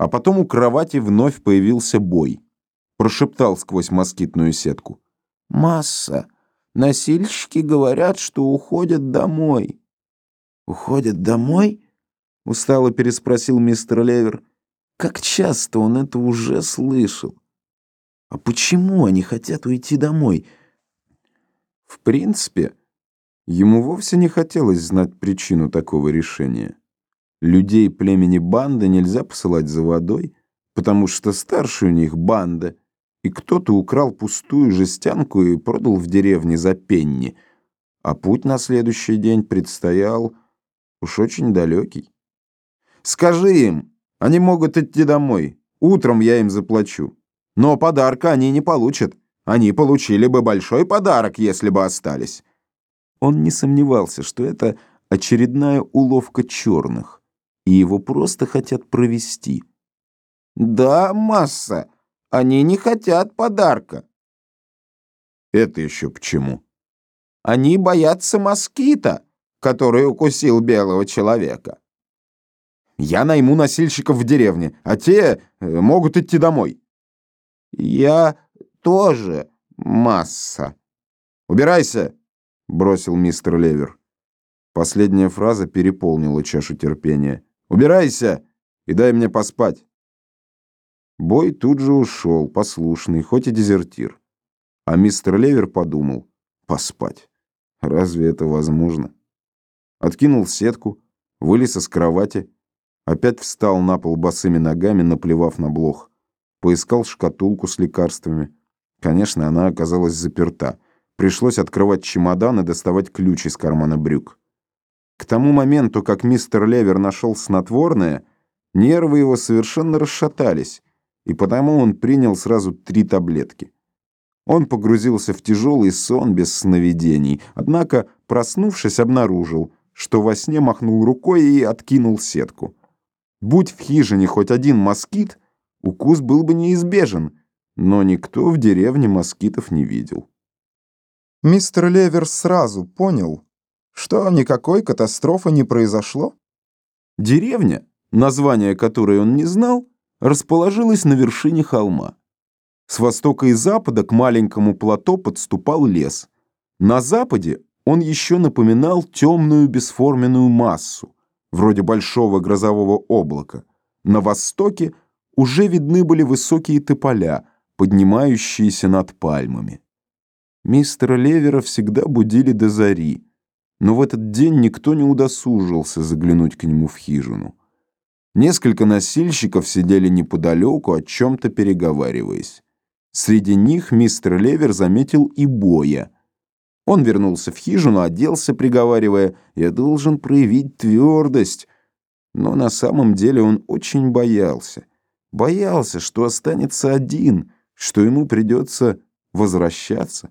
А потом у кровати вновь появился бой. Прошептал сквозь москитную сетку. «Масса, носильщики говорят, что уходят домой». «Уходят домой?» — устало переспросил мистер Левер. Как часто он это уже слышал. А почему они хотят уйти домой? В принципе, ему вовсе не хотелось знать причину такого решения. Людей племени банда нельзя посылать за водой, потому что старше у них банда, и кто-то украл пустую жестянку и продал в деревне за пенни, а путь на следующий день предстоял уж очень далекий. «Скажи им, они могут идти домой, утром я им заплачу». Но подарка они не получат. Они получили бы большой подарок, если бы остались. Он не сомневался, что это очередная уловка черных, и его просто хотят провести. Да, масса, они не хотят подарка. Это еще почему? Они боятся москита, который укусил белого человека. Я найму носильщиков в деревне, а те э, могут идти домой. «Я тоже масса». «Убирайся!» — бросил мистер Левер. Последняя фраза переполнила чашу терпения. «Убирайся и дай мне поспать». Бой тут же ушел, послушный, хоть и дезертир. А мистер Левер подумал, поспать. Разве это возможно? Откинул сетку, вылез из кровати, опять встал на пол босыми ногами, наплевав на блох поискал шкатулку с лекарствами. Конечно, она оказалась заперта. Пришлось открывать чемодан и доставать ключ из кармана брюк. К тому моменту, как мистер Левер нашел снотворное, нервы его совершенно расшатались, и потому он принял сразу три таблетки. Он погрузился в тяжелый сон без сновидений, однако, проснувшись, обнаружил, что во сне махнул рукой и откинул сетку. Будь в хижине хоть один москит, укус был бы неизбежен, но никто в деревне москитов не видел. Мистер Левер сразу понял, что никакой катастрофы не произошло. Деревня, название которой он не знал, расположилась на вершине холма. С востока и запада к маленькому плато подступал лес. На западе он еще напоминал темную бесформенную массу, вроде большого грозового облака. На востоке уже видны были высокие тополя, поднимающиеся над пальмами. Мистера Левера всегда будили до зари, но в этот день никто не удосужился заглянуть к нему в хижину. Несколько носильщиков сидели неподалеку, о чем-то переговариваясь. Среди них мистер Левер заметил и Боя. Он вернулся в хижину, оделся, приговаривая, «Я должен проявить твердость». Но на самом деле он очень боялся. Боялся, что останется один, что ему придется возвращаться.